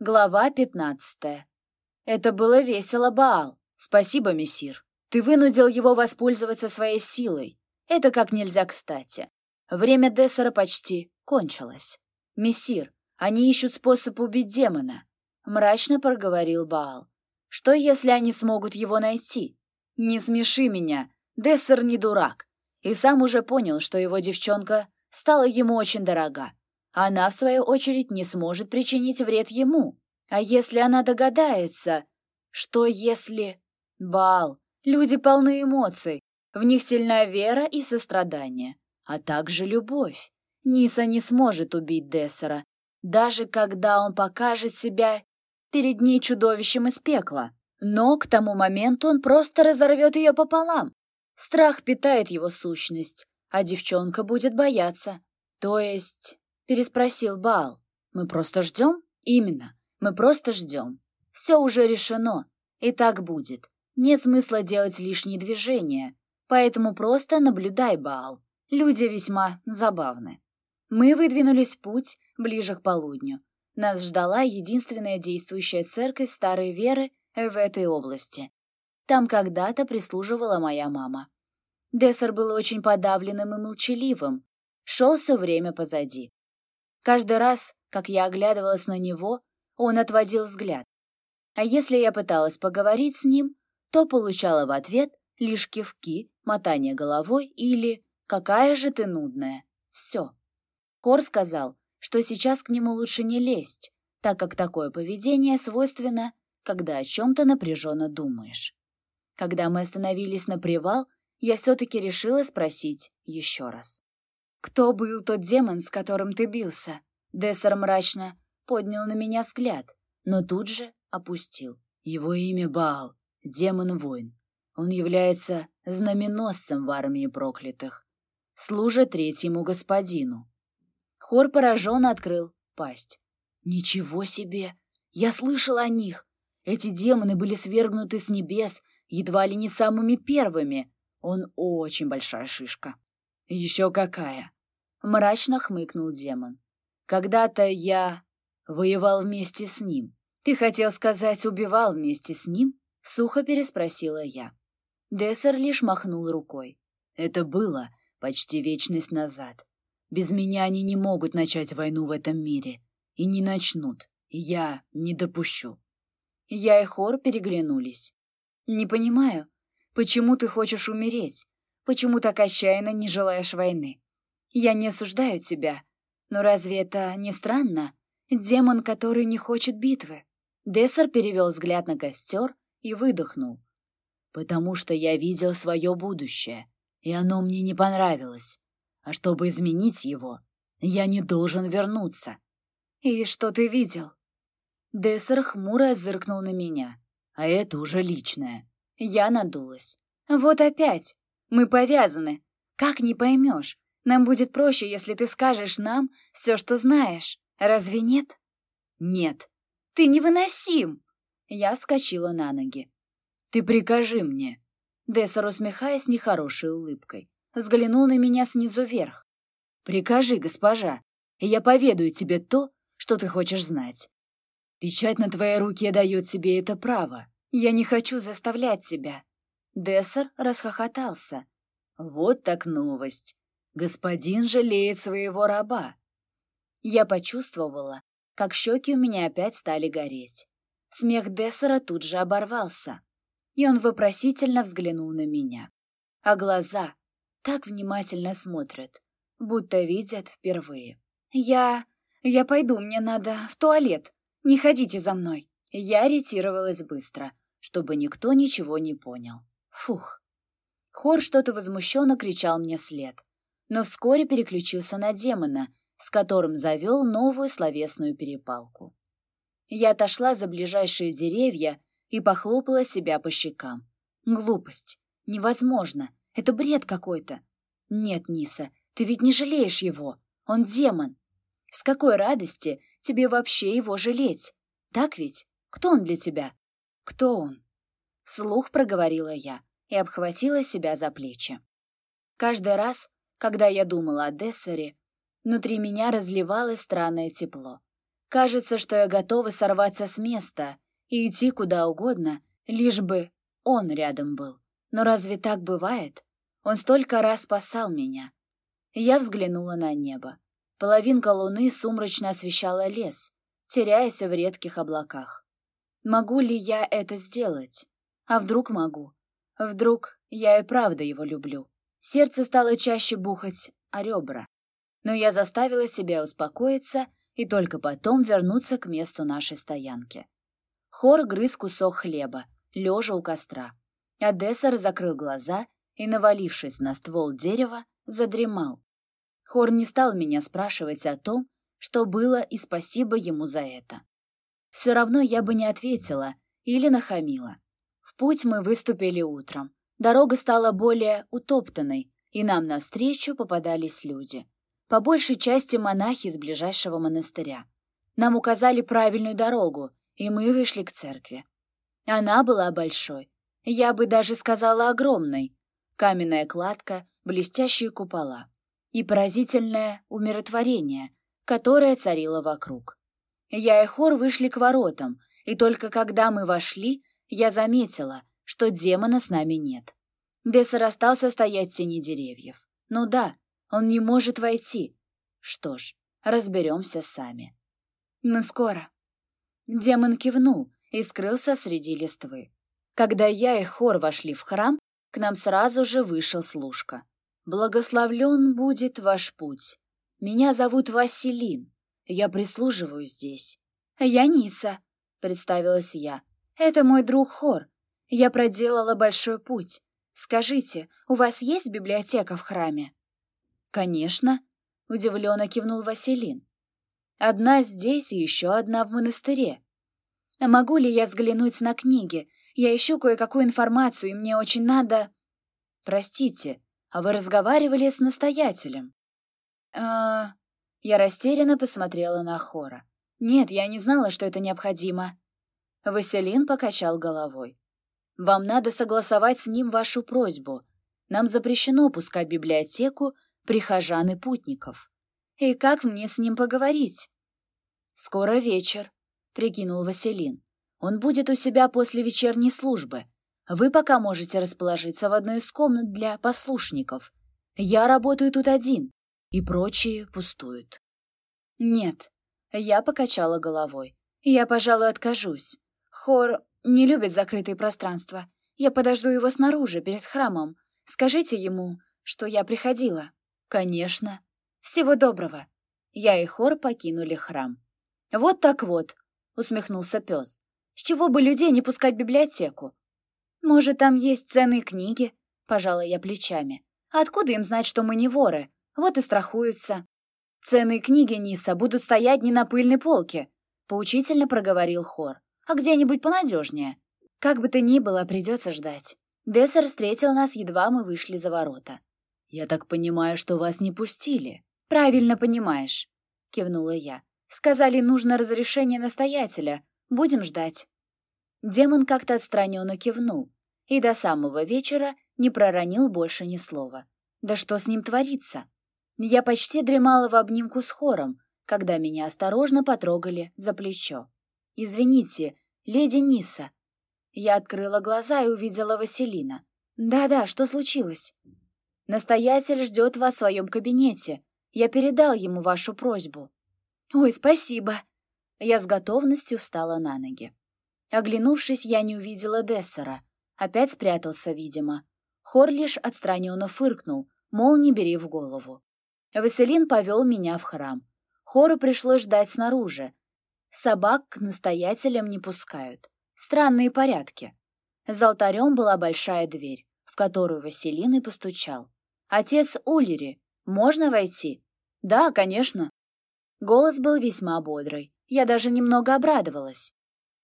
Глава пятнадцатая. Это было весело, Баал. Спасибо, мессир. Ты вынудил его воспользоваться своей силой. Это как нельзя кстати. Время Дессера почти кончилось. Мессир, они ищут способ убить демона. Мрачно проговорил Баал. Что, если они смогут его найти? Не смеши меня. Дессер не дурак. И сам уже понял, что его девчонка стала ему очень дорога. Она, в свою очередь, не сможет причинить вред ему. А если она догадается? Что если... Бал. Люди полны эмоций. В них сильная вера и сострадание, а также любовь. Ниса не сможет убить Дессера, даже когда он покажет себя перед ней чудовищем из пекла. Но к тому моменту он просто разорвет ее пополам. Страх питает его сущность, а девчонка будет бояться. То есть переспросил Бал. «Мы просто ждем?» «Именно, мы просто ждем. Все уже решено, и так будет. Нет смысла делать лишние движения, поэтому просто наблюдай, Баал. Люди весьма забавны». Мы выдвинулись в путь ближе к полудню. Нас ждала единственная действующая церковь старой веры в этой области. Там когда-то прислуживала моя мама. Дессер был очень подавленным и молчаливым, шел все время позади. Каждый раз, как я оглядывалась на него, он отводил взгляд. А если я пыталась поговорить с ним, то получала в ответ лишь кивки, мотание головой или «какая же ты нудная». Все. Кор сказал, что сейчас к нему лучше не лезть, так как такое поведение свойственно, когда о чем-то напряженно думаешь. Когда мы остановились на привал, я все-таки решила спросить еще раз. «Кто был тот демон, с которым ты бился?» Дессер мрачно поднял на меня взгляд, но тут же опустил. Его имя Баал, демон-воин. Он является знаменосцем в армии проклятых. Служит третьему господину. Хор пораженно открыл пасть. «Ничего себе! Я слышал о них! Эти демоны были свергнуты с небес едва ли не самыми первыми. Он очень большая шишка. «Еще какая!» — мрачно хмыкнул демон. «Когда-то я воевал вместе с ним. Ты хотел сказать, убивал вместе с ним?» — сухо переспросила я. Дессер лишь махнул рукой. «Это было почти вечность назад. Без меня они не могут начать войну в этом мире. И не начнут. Я не допущу». Я и Хор переглянулись. «Не понимаю, почему ты хочешь умереть? Почему так отчаянно не желаешь войны? Я не осуждаю тебя, но разве это не странно? Демон, который не хочет битвы. Дессер перевел взгляд на костер и выдохнул. «Потому что я видел свое будущее, и оно мне не понравилось. А чтобы изменить его, я не должен вернуться». «И что ты видел?» Дессер хмуро зыркнул на меня. «А это уже личное». Я надулась. «Вот опять. Мы повязаны. Как не поймешь? Нам будет проще, если ты скажешь нам все, что знаешь. Разве нет? Нет. Ты невыносим. Я вскочила на ноги. Ты прикажи мне. Дессер, усмехаясь нехорошей улыбкой, взглянул на меня снизу вверх. Прикажи, госпожа, и я поведаю тебе то, что ты хочешь знать. Печать на твоей руке дает тебе это право. Я не хочу заставлять тебя. Дессер расхохотался. Вот так новость. Господин жалеет своего раба. Я почувствовала, как щеки у меня опять стали гореть. Смех Дессера тут же оборвался, и он вопросительно взглянул на меня. А глаза так внимательно смотрят, будто видят впервые. «Я... я пойду, мне надо в туалет. Не ходите за мной». Я ретировалась быстро, чтобы никто ничего не понял. Фух. Хор что-то возмущенно кричал мне вслед но вскоре переключился на демона, с которым завел новую словесную перепалку. Я отошла за ближайшие деревья и похлопала себя по щекам. Глупость. Невозможно. Это бред какой-то. Нет, Ниса, ты ведь не жалеешь его. Он демон. С какой радости тебе вообще его жалеть? Так ведь? Кто он для тебя? Кто он? Слух проговорила я и обхватила себя за плечи. Каждый раз, когда я думала о Дессере, внутри меня разливалось странное тепло. Кажется, что я готова сорваться с места и идти куда угодно, лишь бы он рядом был. Но разве так бывает? Он столько раз спасал меня. Я взглянула на небо. Половинка луны сумрачно освещала лес, теряясь в редких облаках. Могу ли я это сделать? А вдруг могу? Вдруг я и правда его люблю? Сердце стало чаще бухать о ребра. Но я заставила себя успокоиться и только потом вернуться к месту нашей стоянки. Хор грыз кусок хлеба, лежа у костра. Адессор закрыл глаза и, навалившись на ствол дерева, задремал. Хор не стал меня спрашивать о том, что было, и спасибо ему за это. Все равно я бы не ответила или нахамила. В путь мы выступили утром. Дорога стала более утоптанной, и нам навстречу попадались люди. По большей части монахи из ближайшего монастыря. Нам указали правильную дорогу, и мы вышли к церкви. Она была большой, я бы даже сказала огромной. Каменная кладка, блестящие купола и поразительное умиротворение, которое царило вокруг. Я и Хор вышли к воротам, и только когда мы вошли, я заметила, что демона с нами нет. Дессер остался стоять в тени деревьев. Ну да, он не может войти. Что ж, разберемся сами. Мы скоро. Демон кивнул и скрылся среди листвы. Когда я и Хор вошли в храм, к нам сразу же вышел служка. «Благословлен будет ваш путь. Меня зовут Василин. Я прислуживаю здесь». «Я Ниса», — представилась я. «Это мой друг Хор. Я проделала большой путь. Скажите, у вас есть библиотека в храме?» «Конечно», — удивленно кивнул Василин. «Одна здесь и еще одна в монастыре. Могу ли я взглянуть на книги? Я ищу кое-какую информацию, и мне очень надо...» «Простите, а вы разговаривали с настоятелем?» «А...» Я растерянно посмотрела на Хора. «Нет, я не знала, что это необходимо». Василин покачал головой. Вам надо согласовать с ним вашу просьбу. Нам запрещено пускать библиотеку прихожан и путников. И как мне с ним поговорить? Скоро вечер, прикинул Василин. Он будет у себя после вечерней службы. Вы пока можете расположиться в одной из комнат для послушников. Я работаю тут один, и прочие пустуют. Нет, я покачала головой. Я, пожалуй, откажусь. Хор не любит закрытые пространства. Я подожду его снаружи, перед храмом. Скажите ему, что я приходила». «Конечно. Всего доброго». Я и Хор покинули храм. «Вот так вот», — усмехнулся пес. «С чего бы людей не пускать в библиотеку?» «Может, там есть ценные книги?» — пожала я плечами. «Откуда им знать, что мы не воры? Вот и страхуются». «Ценные книги Ниса будут стоять не на пыльной полке», — поучительно проговорил Хор а где-нибудь понадежнее. Как бы то ни было, придется ждать. Дессер встретил нас, едва мы вышли за ворота. «Я так понимаю, что вас не пустили?» «Правильно понимаешь», — кивнула я. «Сказали, нужно разрешение настоятеля. Будем ждать». Демон как-то отстраненно кивнул и до самого вечера не проронил больше ни слова. Да что с ним творится? Я почти дремала в обнимку с хором, когда меня осторожно потрогали за плечо. «Извините, леди Ниса». Я открыла глаза и увидела Василина. «Да-да, что случилось?» «Настоятель ждет вас в своем кабинете. Я передал ему вашу просьбу». «Ой, спасибо!» Я с готовностью встала на ноги. Оглянувшись, я не увидела Дессера. Опять спрятался, видимо. Хор лишь отстраненно фыркнул, мол, не бери в голову. Василин повел меня в храм. Хору пришлось ждать снаружи, Собак к настоятелям не пускают. Странные порядки. За алтарем была большая дверь, в которую Василин и постучал. «Отец Улери, можно войти?» «Да, конечно». Голос был весьма бодрый. Я даже немного обрадовалась.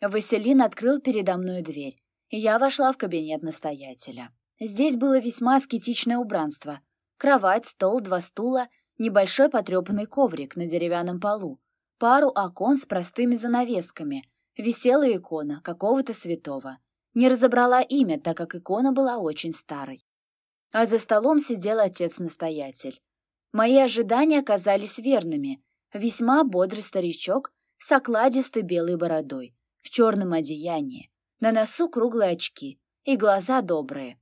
Василин открыл передо мной дверь, и я вошла в кабинет настоятеля. Здесь было весьма аскетичное убранство. Кровать, стол, два стула, небольшой потрепанный коврик на деревянном полу, пару окон с простыми занавесками, висела икона какого-то святого. Не разобрала имя, так как икона была очень старой. А за столом сидел отец-настоятель. Мои ожидания оказались верными. Весьма бодрый старичок с окладистой белой бородой, в черном одеянии, на носу круглые очки и глаза добрые.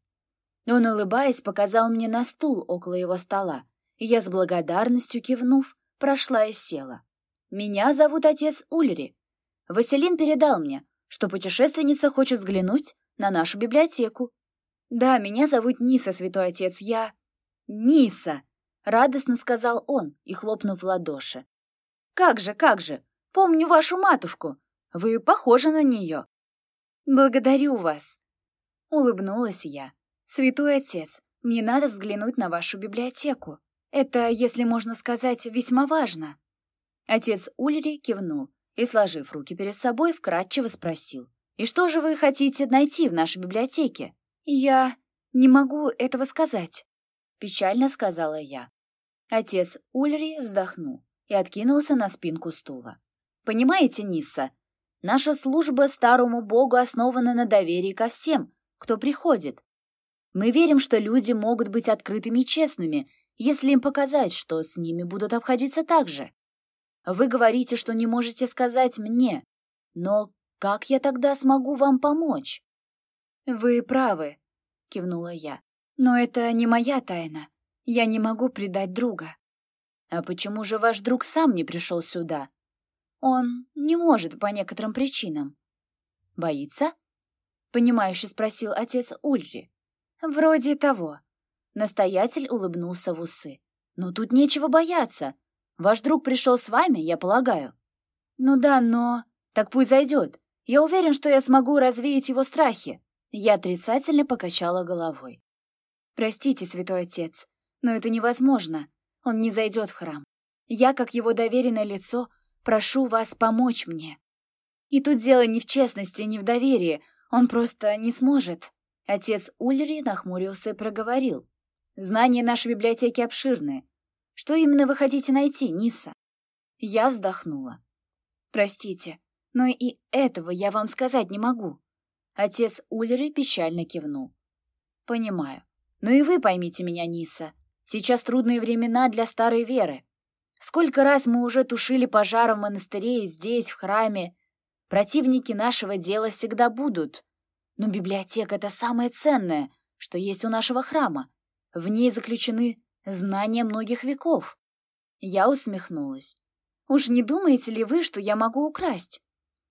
Он, улыбаясь, показал мне на стул около его стола, и я с благодарностью кивнув, прошла и села. «Меня зовут отец Ульри. Василин передал мне, что путешественница хочет взглянуть на нашу библиотеку. Да, меня зовут Ниса, святой отец, я... Ниса!» — радостно сказал он и хлопнув в ладоши. «Как же, как же! Помню вашу матушку. Вы похожи на нее». «Благодарю вас!» — улыбнулась я. «Святой отец, мне надо взглянуть на вашу библиотеку. Это, если можно сказать, весьма важно». Отец Ульри кивнул и, сложив руки перед собой, вкратчиво спросил. «И что же вы хотите найти в нашей библиотеке?» «Я не могу этого сказать», — печально сказала я. Отец Ульри вздохнул и откинулся на спинку стула. «Понимаете, Нисса, наша служба старому богу основана на доверии ко всем, кто приходит. Мы верим, что люди могут быть открытыми и честными, если им показать, что с ними будут обходиться так же. Вы говорите, что не можете сказать мне, но как я тогда смогу вам помочь? Вы правы, кивнула я. Но это не моя тайна. Я не могу предать друга. А почему же ваш друг сам не пришел сюда? Он не может по некоторым причинам. Боится? Понимающе спросил отец Ульри. Вроде того. Настоятель улыбнулся в усы. «Но тут нечего бояться. Ваш друг пришел с вами, я полагаю». «Ну да, но...» «Так пусть зайдет. Я уверен, что я смогу развеять его страхи». Я отрицательно покачала головой. «Простите, святой отец, но это невозможно. Он не зайдет в храм. Я, как его доверенное лицо, прошу вас помочь мне. И тут дело не в честности, не в доверии. Он просто не сможет». Отец Ульри нахмурился и проговорил. Знания нашей библиотеки обширны. Что именно вы хотите найти, Ниса?» Я вздохнула. «Простите, но и этого я вам сказать не могу». Отец Ульры печально кивнул. «Понимаю. Но и вы поймите меня, Ниса. Сейчас трудные времена для старой веры. Сколько раз мы уже тушили пожары в монастыре и здесь, в храме. Противники нашего дела всегда будут. Но библиотека — это самое ценное, что есть у нашего храма. В ней заключены знания многих веков. Я усмехнулась. Уж не думаете ли вы, что я могу украсть?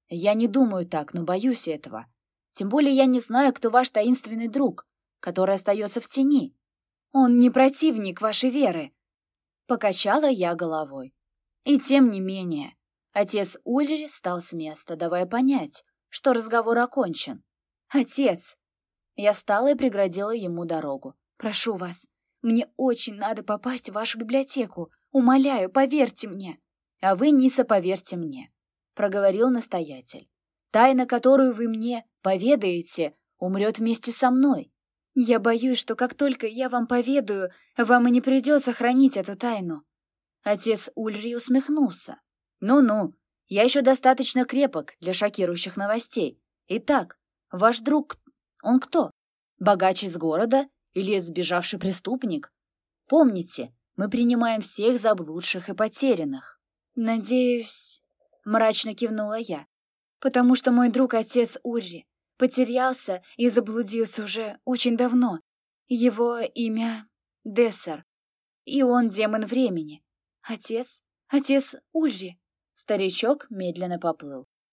Я не думаю так, но боюсь этого. Тем более я не знаю, кто ваш таинственный друг, который остается в тени. Он не противник вашей веры. Покачала я головой. И тем не менее, отец Ульри встал с места, давая понять, что разговор окончен. «Отец!» Я встала и преградила ему дорогу. Прошу вас, мне очень надо попасть в вашу библиотеку. Умоляю, поверьте мне. А вы, Ниса, поверьте мне, проговорил настоятель. Тайна, которую вы мне поведаете, умрет вместе со мной. Я боюсь, что как только я вам поведаю, вам и не придется хранить эту тайну. Отец Ульри усмехнулся. Ну-ну, я еще достаточно крепок для шокирующих новостей. Итак, ваш друг, он кто? Богач из города или сбежавший преступник? Помните, мы принимаем всех заблудших и потерянных. Надеюсь, мрачно кивнула я, потому что мой друг отец Урри потерялся и заблудился уже очень давно. Его имя Дессер, и он демон времени. Отец, отец Ульри. Старичок медленно поплыл.